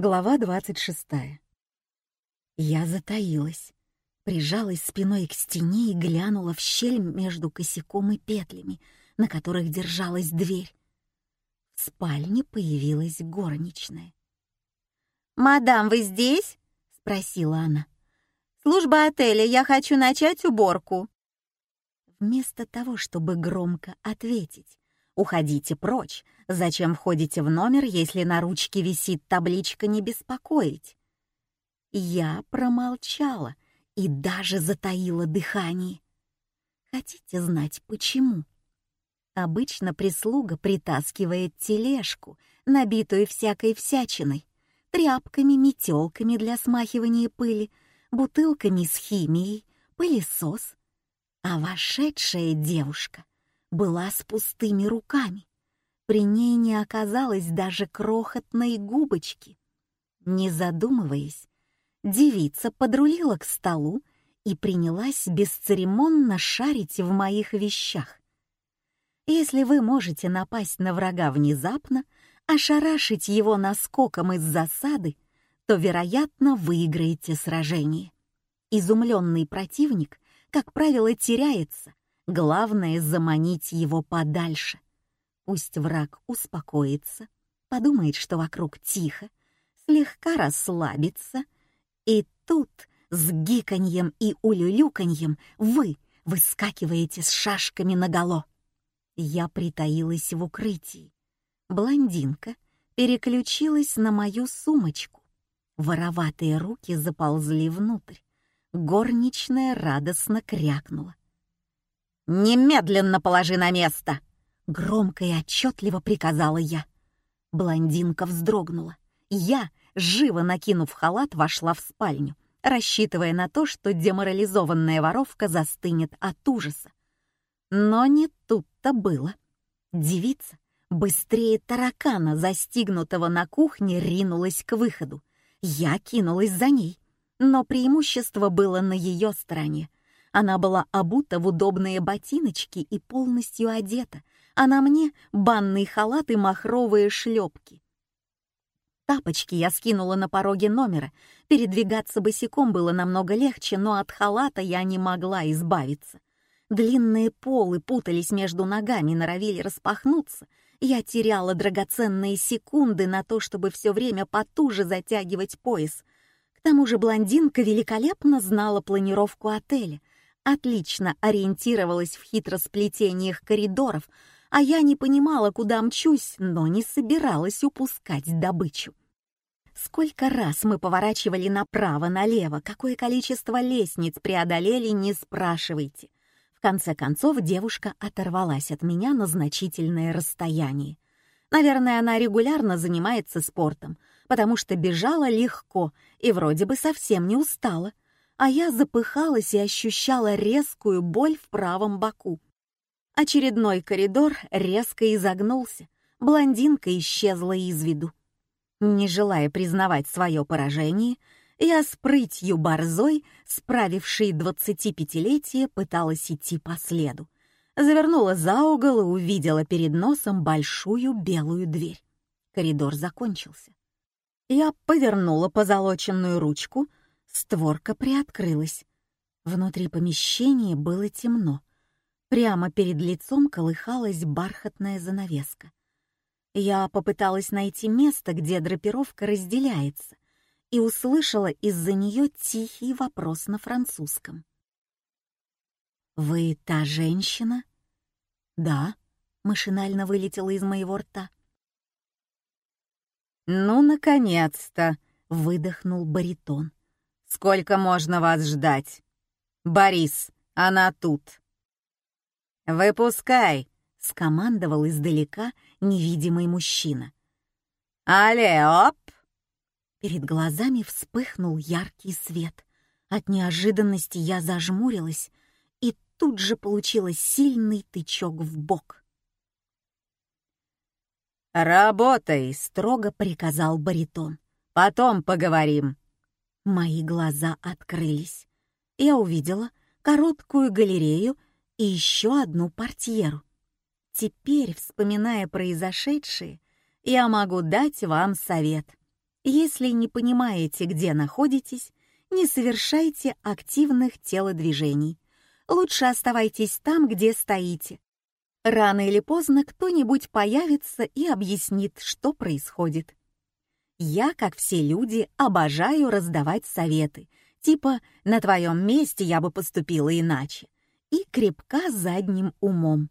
Глава 26. Я затаилась, прижалась спиной к стене и глянула в щель между косяком и петлями, на которых держалась дверь. В спальне появилась горничная. «Мадам, вы здесь?» — спросила она. «Служба отеля, я хочу начать уборку». Вместо того, чтобы громко ответить, «Уходите прочь, зачем входите в номер, если на ручке висит табличка «Не беспокоить»?» Я промолчала и даже затаила дыхание. Хотите знать, почему? Обычно прислуга притаскивает тележку, набитую всякой всячиной, тряпками, метелками для смахивания пыли, бутылками с химией, пылесос. А вошедшая девушка была с пустыми руками. При ней не оказалось даже крохотной губочки. Не задумываясь, девица подрулила к столу и принялась бесцеремонно шарить в моих вещах. Если вы можете напасть на врага внезапно, ошарашить его наскоком из засады, то, вероятно, выиграете сражение. Изумленный противник, как правило, теряется. Главное — заманить его подальше. Пусть враг успокоится, подумает, что вокруг тихо, слегка расслабится, и тут с гиканьем и улюлюканьем вы выскакиваете с шашками наголо. Я притаилась в укрытии, Блондинка переключилась на мою сумочку. Вороватые руки заползли внутрь. Горничная радостно крякнула. «Немедленно положи на место!» Громко и отчетливо приказала я. Блондинка вздрогнула. Я, живо накинув халат, вошла в спальню, рассчитывая на то, что деморализованная воровка застынет от ужаса. Но не тут-то было. Девица быстрее таракана, застигнутого на кухне, ринулась к выходу. Я кинулась за ней, но преимущество было на ее стороне. Она была обута в удобные ботиночки и полностью одета, а на мне банный халат и махровые шлепки. Тапочки я скинула на пороге номера. Передвигаться босиком было намного легче, но от халата я не могла избавиться. Длинные полы путались между ногами, норовили распахнуться, я теряла драгоценные секунды на то, чтобы все время потуже затягивать пояс. К тому же блондинка великолепно знала планировку отеля, отлично ориентировалась в хитросплетениях коридоров, а я не понимала, куда мчусь, но не собиралась упускать добычу. Сколько раз мы поворачивали направо-налево, какое количество лестниц преодолели, не спрашивайте. В конце концов девушка оторвалась от меня на значительное расстояние. Наверное, она регулярно занимается спортом, потому что бежала легко и вроде бы совсем не устала, а я запыхалась и ощущала резкую боль в правом боку. Очередной коридор резко изогнулся, блондинка исчезла из виду. Не желая признавать свое поражение, я с прытью борзой, справившей двадцатипятилетие, пыталась идти по следу. Завернула за угол и увидела перед носом большую белую дверь. Коридор закончился. Я повернула позолоченную ручку, створка приоткрылась. Внутри помещения было темно. Прямо перед лицом колыхалась бархатная занавеска. Я попыталась найти место, где драпировка разделяется — и услышала из-за нее тихий вопрос на французском. «Вы та женщина?» «Да», — машинально вылетела из моего рта. «Ну, наконец-то!» — выдохнул баритон. «Сколько можно вас ждать? Борис, она тут!» «Выпускай!» — скомандовал издалека невидимый мужчина. «Але, оп!» Перед глазами вспыхнул яркий свет. От неожиданности я зажмурилась и тут же получила сильный тычок в бок. «Работай!» — строго приказал баритон. «Потом поговорим». Мои глаза открылись. Я увидела короткую галерею и еще одну портьеру. Теперь, вспоминая произошедшее, я могу дать вам совет. Если не понимаете, где находитесь, не совершайте активных телодвижений. Лучше оставайтесь там, где стоите. Рано или поздно кто-нибудь появится и объяснит, что происходит. Я, как все люди, обожаю раздавать советы, типа «на твоем месте я бы поступила иначе» и крепка задним умом.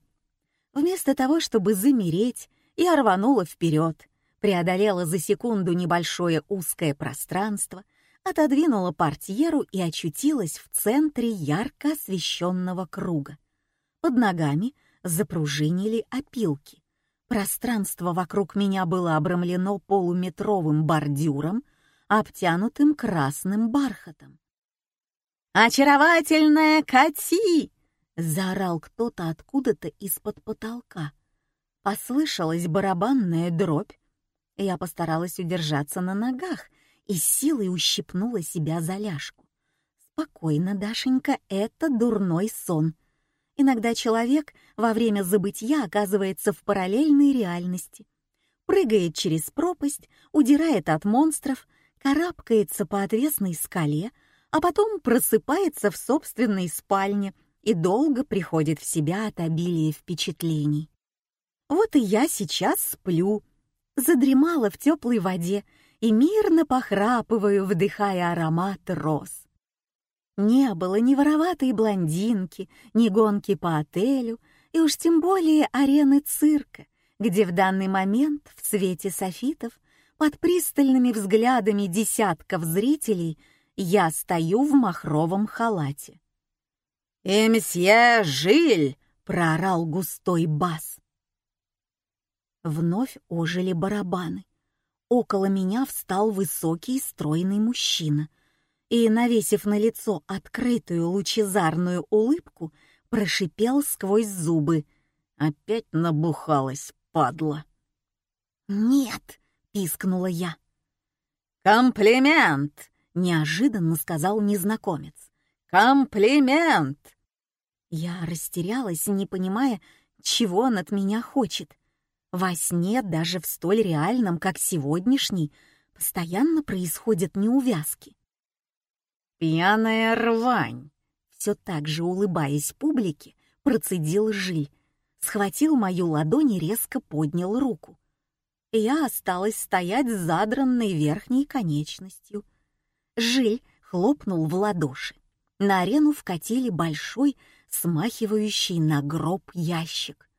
Вместо того, чтобы замереть, я рванула вперед, преодолела за секунду небольшое узкое пространство, отодвинула портьеру и очутилась в центре ярко освещенного круга. Под ногами запружинили опилки. Пространство вокруг меня было обрамлено полуметровым бордюром, обтянутым красным бархатом. «Очаровательная Кати!» — заорал кто-то откуда-то из-под потолка. Послышалась барабанная дробь. Я постаралась удержаться на ногах и силой ущипнула себя за ляжку. «Спокойно, Дашенька, это дурной сон», Иногда человек во время забытья оказывается в параллельной реальности. Прыгает через пропасть, удирает от монстров, карабкается по отвесной скале, а потом просыпается в собственной спальне и долго приходит в себя от обилия впечатлений. Вот и я сейчас сплю, задремала в теплой воде и мирно похрапываю, вдыхая аромат роз. Не было ни вороватой блондинки, ни гонки по отелю, и уж тем более арены цирка, где в данный момент в свете софитов под пристальными взглядами десятков зрителей я стою в махровом халате. «Эмсье Жиль!» — проорал густой бас. Вновь ожили барабаны. Около меня встал высокий стройный мужчина — и, навесив на лицо открытую лучезарную улыбку, прошипел сквозь зубы. Опять набухалась, падла. «Нет!» — пискнула я. «Комплимент!» — неожиданно сказал незнакомец. «Комплимент!» Я растерялась, не понимая, чего он от меня хочет. Во сне, даже в столь реальном, как сегодняшний, постоянно происходят неувязки. «Пьяная рвань!» Все так же улыбаясь публике, процедил Жиль, схватил мою ладонь и резко поднял руку. Я осталась стоять с задранной верхней конечностью. Жиль хлопнул в ладоши. На арену вкатили большой, смахивающий на гроб ящик.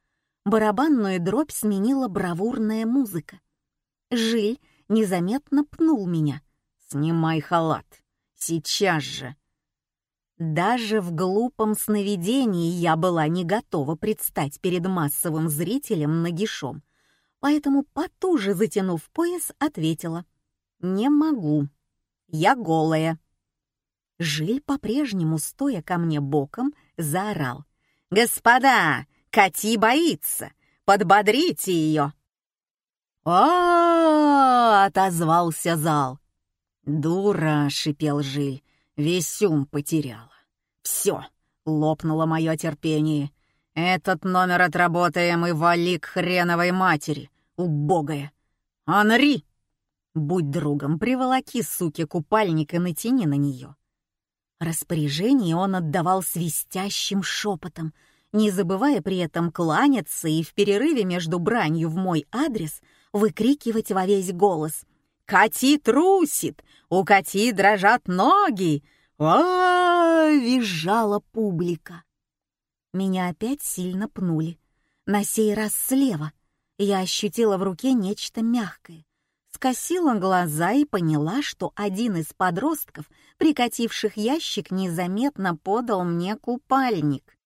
Барабанную дробь сменила бравурная музыка. Жиль незаметно пнул меня. «Снимай халат!» Сейчас же. Даже в глупом сновидении я была не готова предстать перед массовым зрителем нагишом, поэтому, потуже затянув пояс, ответила «Не могу. Я голая». Жиль, по-прежнему стоя ко мне боком, заорал «Господа, Кати боится! Подбодрите ее!» «О!» — отозвался зал. «Дура!» — шипел Жиль. «Весь ум потеряла. Все, лопнуло мое терпение. Этот номер отработаем и вали к хреновой матери, убогая. Анри! Будь другом, приволоки, суки, купальник и натяни на нее». Распоряжение он отдавал свистящим шепотом, не забывая при этом кланяться и в перерыве между бранью в мой адрес выкрикивать во весь голос — Кати трусит, у Кати дрожат ноги. а, визжала публика. Меня опять сильно пнули. На сей раз слева. Я ощутила в руке нечто мягкое. Скосила глаза и поняла, что один из подростков, прикативших ящик, незаметно подал мне купальник.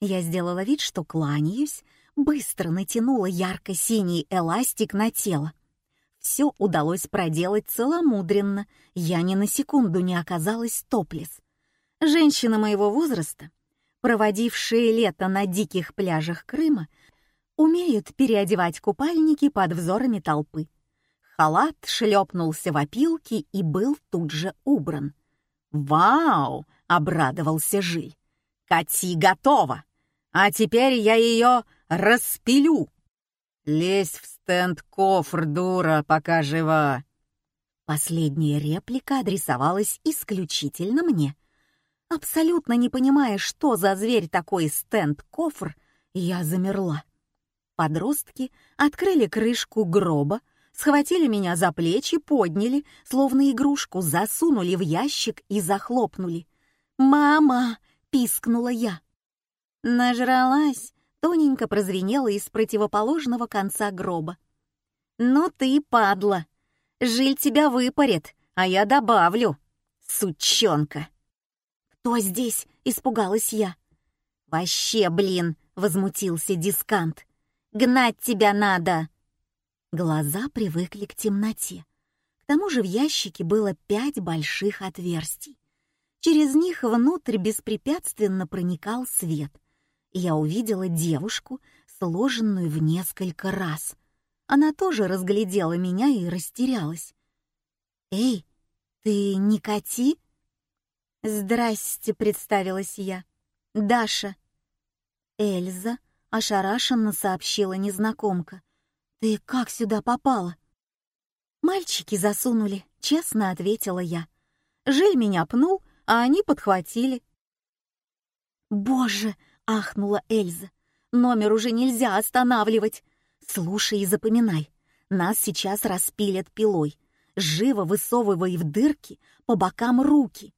Я сделала вид, что кланяюсь, быстро натянула ярко-синий эластик на тело все удалось проделать целомудренно, я ни на секунду не оказалась топлес. Женщины моего возраста, проводившие лето на диких пляжах Крыма, умеют переодевать купальники под взорами толпы. Халат шлепнулся в опилки и был тут же убран. «Вау!» — обрадовался Жиль. «Кати готова! А теперь я ее распилю!» «Лезь в стенд кофр, дура, пока жива!» Последняя реплика адресовалась исключительно мне. Абсолютно не понимая, что за зверь такой стенд-кофр, я замерла. Подростки открыли крышку гроба, схватили меня за плечи, подняли, словно игрушку, засунули в ящик и захлопнули. «Мама!» — пискнула я. Нажралась, тоненько прозвенела из противоположного конца гроба. «Ну ты, падла! Жиль тебя выпарит, а я добавлю! Сучонка!» «Кто здесь?» — испугалась я. «Вообще, блин!» — возмутился дискант. «Гнать тебя надо!» Глаза привыкли к темноте. К тому же в ящике было пять больших отверстий. Через них внутрь беспрепятственно проникал свет. И я увидела девушку, сложенную в несколько раз. Она тоже разглядела меня и растерялась. «Эй, ты не Кати?» «Здрасте», — представилась я. «Даша». «Эльза», — ошарашенно сообщила незнакомка. «Ты как сюда попала?» «Мальчики засунули», — честно ответила я. Жиль меня пнул, а они подхватили. «Боже!» — ахнула Эльза. «Номер уже нельзя останавливать. Слушай и запоминай. Нас сейчас распилят пилой. Живо высовывай в дырки по бокам руки.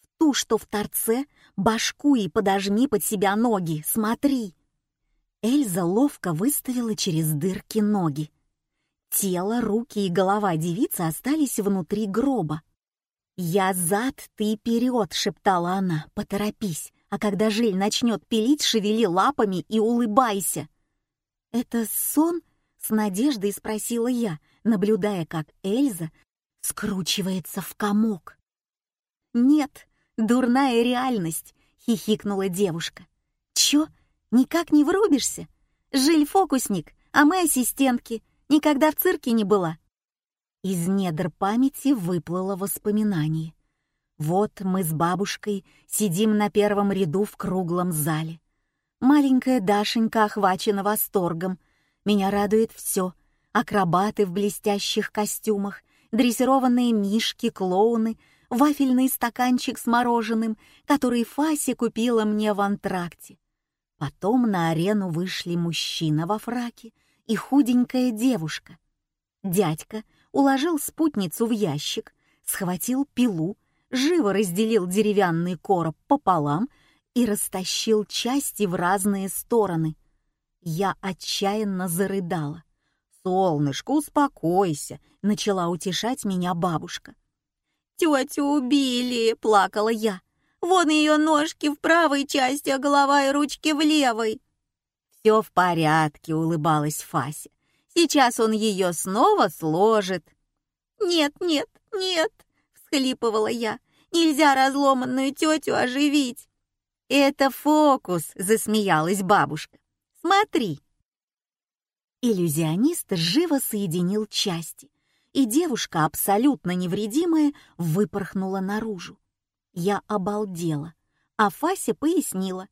В ту, что в торце, башку и подожми под себя ноги. Смотри!» Эльза ловко выставила через дырки ноги. Тело, руки и голова девицы остались внутри гроба. «Я зад, ты вперед!» — шептала она. «Поторопись, а когда Жиль начнет пилить, шевели лапами и улыбайся!» «Это сон?» — с надеждой спросила я, наблюдая, как Эльза скручивается в комок. «Нет, дурная реальность!» — хихикнула девушка. «Чё, Никак не врубишься? Жиль фокусник, а мы ассистентки. Никогда в цирке не была. Из недр памяти выплыло воспоминание. Вот мы с бабушкой сидим на первом ряду в круглом зале. Маленькая Дашенька охвачена восторгом. Меня радует все. Акробаты в блестящих костюмах, дрессированные мишки, клоуны, вафельный стаканчик с мороженым, который Фася купила мне в антракте. Потом на арену вышли мужчина во фраке и худенькая девушка. Дядька уложил спутницу в ящик, схватил пилу, живо разделил деревянный короб пополам и растащил части в разные стороны. Я отчаянно зарыдала. «Солнышко, успокойся!» — начала утешать меня бабушка. «Тетю убили!» — плакала я. Вон ее ножки в правой части, а голова и ручки в левой. «Все в порядке», — улыбалась Фася. «Сейчас он ее снова сложит». «Нет, нет, нет», — всхлипывала я. «Нельзя разломанную тетю оживить». «Это фокус», — засмеялась бабушка. «Смотри». Иллюзионист живо соединил части, и девушка, абсолютно невредимая, выпорхнула наружу. Я обалдела, а Фася пояснила.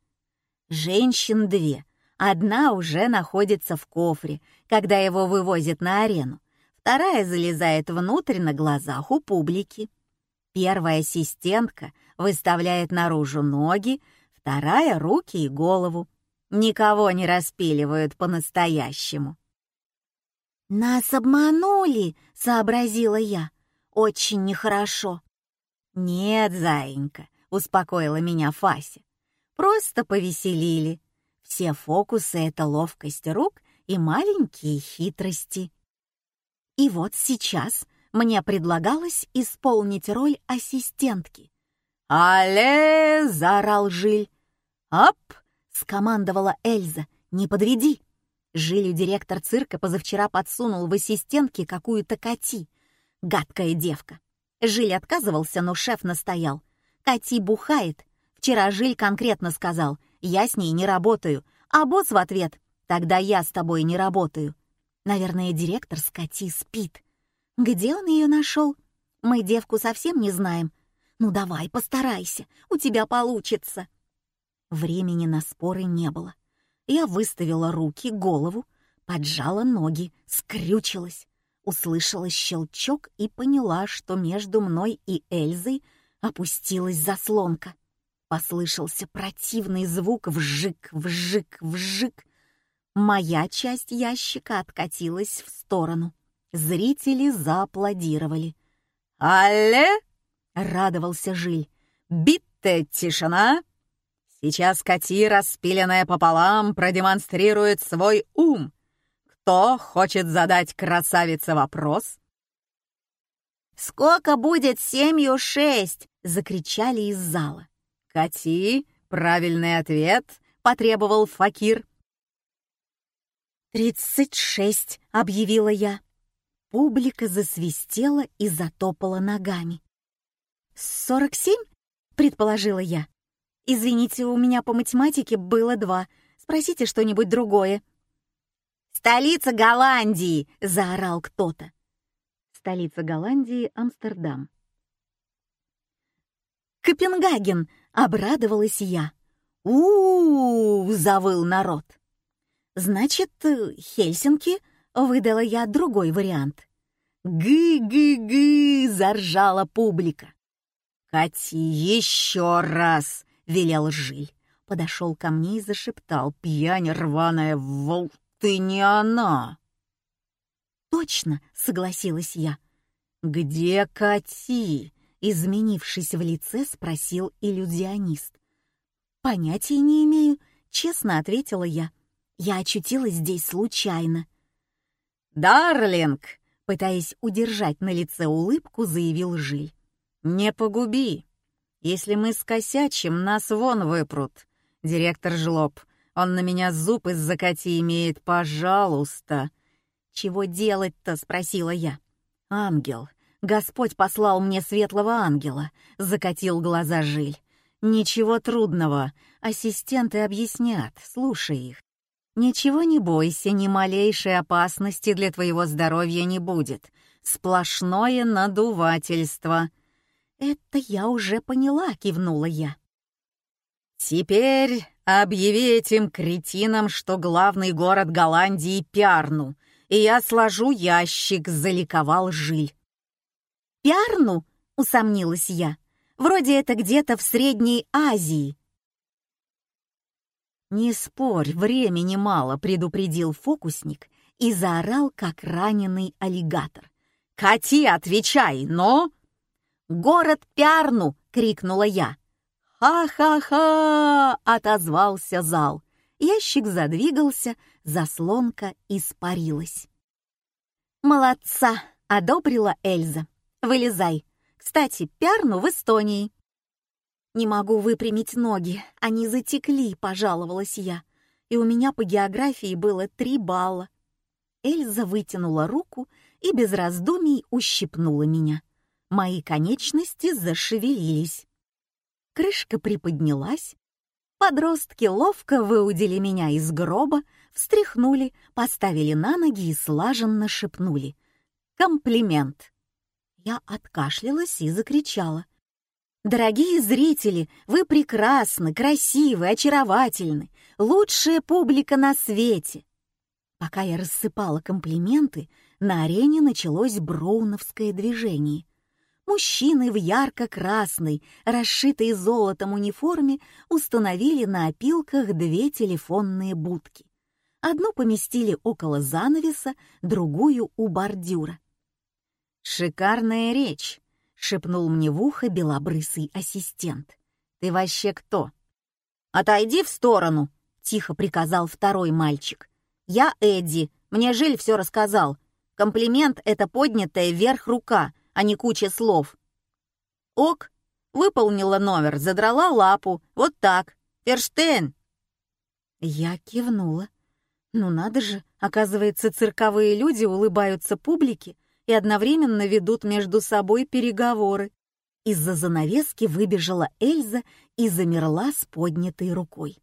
Женщин две. Одна уже находится в кофре, когда его вывозят на арену. Вторая залезает внутрь на глазах у публики. Первая ассистентка выставляет наружу ноги, вторая — руки и голову. Никого не распиливают по-настоящему. «Нас обманули», — сообразила я. «Очень нехорошо. «Нет, заинька», — успокоила меня Фася. «Просто повеселили. Все фокусы — это ловкость рук и маленькие хитрости». И вот сейчас мне предлагалось исполнить роль ассистентки. «Але!» — заорал Жиль. «Ап!» — скомандовала Эльза. «Не подведи!» Жилю директор цирка позавчера подсунул в ассистентке какую-то коти. Гадкая девка. Жиль отказывался, но шеф настоял. «Кати бухает. Вчера Жиль конкретно сказал, я с ней не работаю, а босс в ответ, тогда я с тобой не работаю». Наверное, директор с Кати спит. Где он ее нашел? Мы девку совсем не знаем. Ну давай, постарайся, у тебя получится. Времени на споры не было. Я выставила руки, голову, поджала ноги, скрючилась. Услышала щелчок и поняла, что между мной и Эльзой опустилась заслонка. Послышался противный звук вжик, вжик, вжик. Моя часть ящика откатилась в сторону. Зрители зааплодировали. «Алле!» — радовался Жиль. «Битте тишина!» Сейчас Кати, распиленная пополам, продемонстрирует свой ум. Кто хочет задать красавице вопрос? «Сколько будет семью шесть?» — закричали из зала. «Кати, правильный ответ», — потребовал Факир. «Тридцать шесть», — объявила я. Публика засвистела и затопала ногами. «Сорок семь?» — предположила я. «Извините, у меня по математике было два. Спросите что-нибудь другое». «Столица Голландии!» — заорал кто-то. Столица Голландии — Амстердам. «Копенгаген!» — обрадовалась я. у, -у, -у завыл народ. «Значит, Хельсинки?» — выдала я другой вариант. «Гы-гы-гы!» — заржала публика. «Кати, еще раз!» — велел Жиль. Подошел ко мне и зашептал. «Пьянь рваная, вол, ты не она!» «Точно!» — согласилась я. «Где Кати?» — изменившись в лице, спросил иллюзионист. «Понятия не имею», — честно ответила я. «Я очутилась здесь случайно». «Дарлинг!» — пытаясь удержать на лице улыбку, заявил Жиль. «Не погуби. Если мы скосячим, нас вон выпрут. Директор жлоб, он на меня зуб из закати имеет, пожалуйста». «Чего делать-то?» — спросила я. «Ангел. Господь послал мне светлого ангела», — закатил глаза Жиль. «Ничего трудного. Ассистенты объяснят. Слушай их. Ничего не бойся, ни малейшей опасности для твоего здоровья не будет. Сплошное надувательство. «Это я уже поняла», — кивнула я. «Теперь объяви этим кретинам, что главный город Голландии — Пярну, и я сложу ящик», — заликовал Жиль. «Пярну?» — усомнилась я. «Вроде это где-то в Средней Азии». «Не спорь, времени мало», — предупредил фокусник и заорал, как раненый аллигатор. «Кати, отвечай, но...» «Город Пярну!» — крикнула я. «Ха-ха-ха!» — отозвался зал. Ящик задвигался, заслонка испарилась. «Молодца!» — одобрила Эльза. «Вылезай. Кстати, Пярну в Эстонии». «Не могу выпрямить ноги, они затекли», — пожаловалась я. «И у меня по географии было три балла». Эльза вытянула руку и без раздумий ущипнула меня. Мои конечности зашевелились. Крышка приподнялась. Подростки ловко выудили меня из гроба, встряхнули, поставили на ноги и слаженно шепнули. «Комплимент!» Я откашлялась и закричала. «Дорогие зрители, вы прекрасны, красивы, очаровательны, лучшая публика на свете!» Пока я рассыпала комплименты, на арене началось броуновское движение — Мужчины в ярко-красной, расшитой золотом униформе установили на опилках две телефонные будки. Одну поместили около занавеса, другую у бордюра. «Шикарная речь», — шепнул мне в ухо белобрысый ассистент. «Ты вообще кто?» «Отойди в сторону», — тихо приказал второй мальчик. «Я Эдди, мне Жиль все рассказал. Комплимент — это поднятая вверх рука, а не куча слов. Ок, выполнила номер, задрала лапу, вот так. Ферштейн. Я кивнула. Ну надо же, оказывается, цирковые люди улыбаются публике и одновременно ведут между собой переговоры. Из-за занавески выбежала Эльза и замерла с поднятой рукой.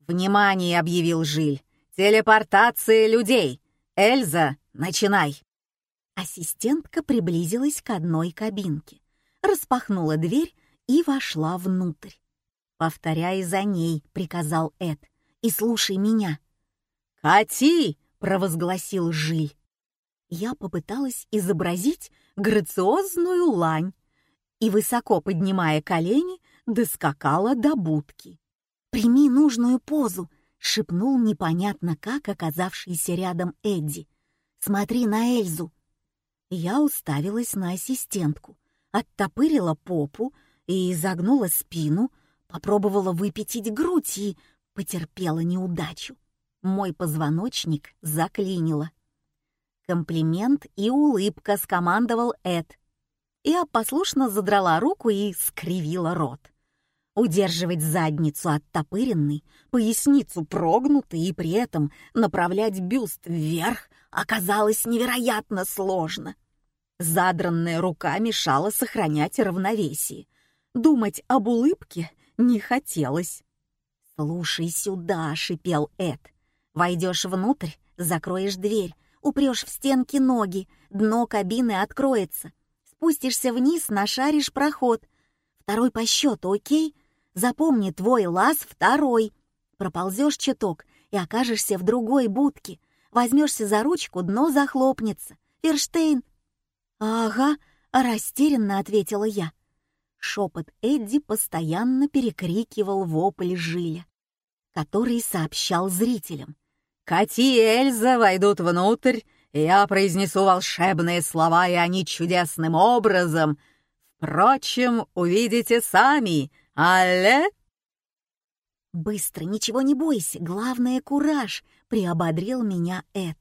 «Внимание!» — объявил Жиль. «Телепортация людей! Эльза, начинай!» Ассистентка приблизилась к одной кабинке, распахнула дверь и вошла внутрь. «Повторяй за ней», — приказал Эд, — «и слушай меня». «Кати!» — провозгласил Жиль. Я попыталась изобразить грациозную лань и, высоко поднимая колени, доскакала до будки. «Прими нужную позу», — шепнул непонятно как оказавшийся рядом Эдди. «Смотри на Эльзу». Я уставилась на ассистентку, оттопырила попу и изогнула спину, попробовала выпятить грудь и потерпела неудачу. Мой позвоночник заклинило. Комплимент и улыбка скомандовал Эд. Я послушно задрала руку и скривила рот. Удерживать задницу оттопыренной, поясницу прогнутой и при этом направлять бюст вверх оказалось невероятно сложно. Задранная рука мешала сохранять равновесие. Думать об улыбке не хотелось. «Слушай сюда», — шипел Эд. «Войдешь внутрь, закроешь дверь, упрешь в стенки ноги, дно кабины откроется. Спустишься вниз, нашаришь проход. Второй по счету, окей? Запомни, твой лаз второй. Проползешь чуток и окажешься в другой будке. Возьмешься за ручку, дно захлопнется. Ферштейн. «Ага», — растерянно ответила я. Шепот Эдди постоянно перекрикивал вопль Жиля, который сообщал зрителям. «Кати и Эльза войдут внутрь, и я произнесу волшебные слова, и они чудесным образом. Впрочем, увидите сами, алле?» «Быстро, ничего не бойся, главное — кураж», — приободрил меня Эд.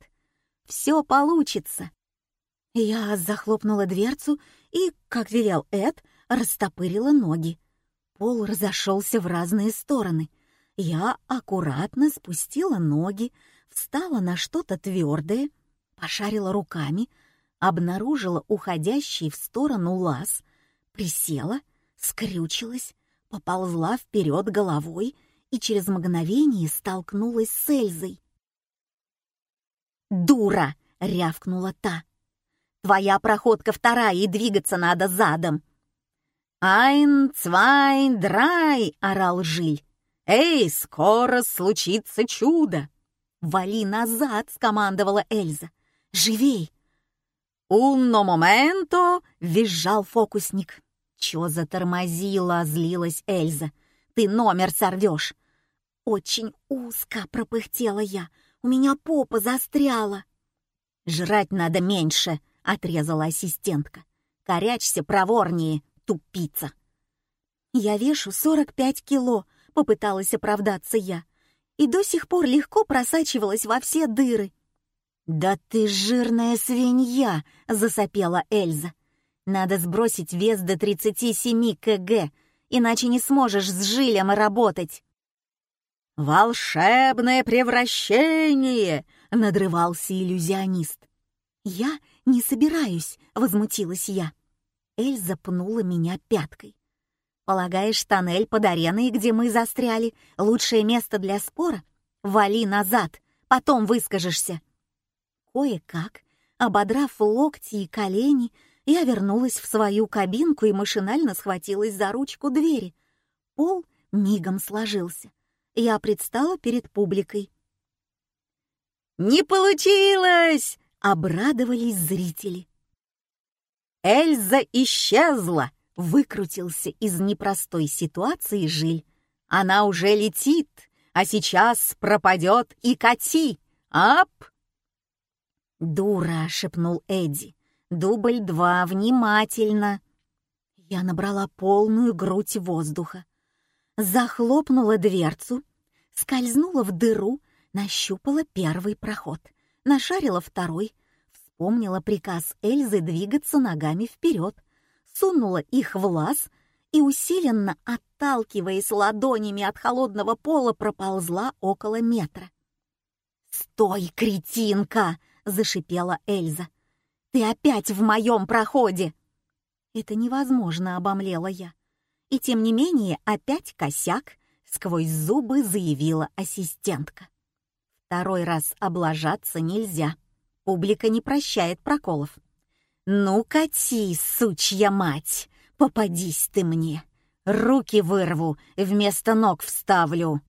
«Все получится». Я захлопнула дверцу и, как велел Эд, растопырила ноги. Пол разошелся в разные стороны. Я аккуратно спустила ноги, встала на что-то твердое, пошарила руками, обнаружила уходящий в сторону лаз, присела, скрючилась, поползла вперед головой и через мгновение столкнулась с Эльзой. «Дура!» — рявкнула та. «Твоя проходка вторая, и двигаться надо задом!» «Айн, цвайн, драй!» — орал Жиль. «Эй, скоро случится чудо!» «Вали назад!» — скомандовала Эльза. «Живей!» «Унно моменто!» — визжал фокусник. «Чё затормозила?» — злилась Эльза. «Ты номер сорвешь!» «Очень узко!» — пропыхтела я. «У меня попа застряла!» «Жрать надо меньше!» — отрезала ассистентка. «Корячься проворнее, тупица!» «Я вешу 45 кило», — попыталась оправдаться я, и до сих пор легко просачивалась во все дыры. «Да ты жирная свинья!» — засопела Эльза. «Надо сбросить вес до 37 кг, иначе не сможешь с жилем работать». «Волшебное превращение!» — надрывался иллюзионист. «Я не собираюсь», — возмутилась я. Эльза пнула меня пяткой. «Полагаешь, тоннель под ареной, где мы застряли, лучшее место для спора? Вали назад, потом выскажешься». Кое-как, ободрав локти и колени, я вернулась в свою кабинку и машинально схватилась за ручку двери. Пол мигом сложился. Я предстала перед публикой. «Не получилось!» — обрадовались зрители. Эльза исчезла, выкрутился из непростой ситуации Жиль. Она уже летит, а сейчас пропадет и Кати. Ап! «Дура!» — шепнул Эдди. «Дубль два, внимательно!» Я набрала полную грудь воздуха, захлопнула дверцу, скользнула в дыру, нащупала первый проход, нашарила второй — вспомнила приказ Эльзы двигаться ногами вперед, сунула их в лаз и, усиленно отталкиваясь ладонями от холодного пола, проползла около метра. «Стой, кретинка!» — зашипела Эльза. «Ты опять в моем проходе!» «Это невозможно», — обомлела я. И тем не менее опять косяк, сквозь зубы заявила ассистентка. Второй раз облажаться нельзя. Публика не прощает проколов. «Ну, кати, сучья мать, попадись ты мне! Руки вырву, вместо ног вставлю!»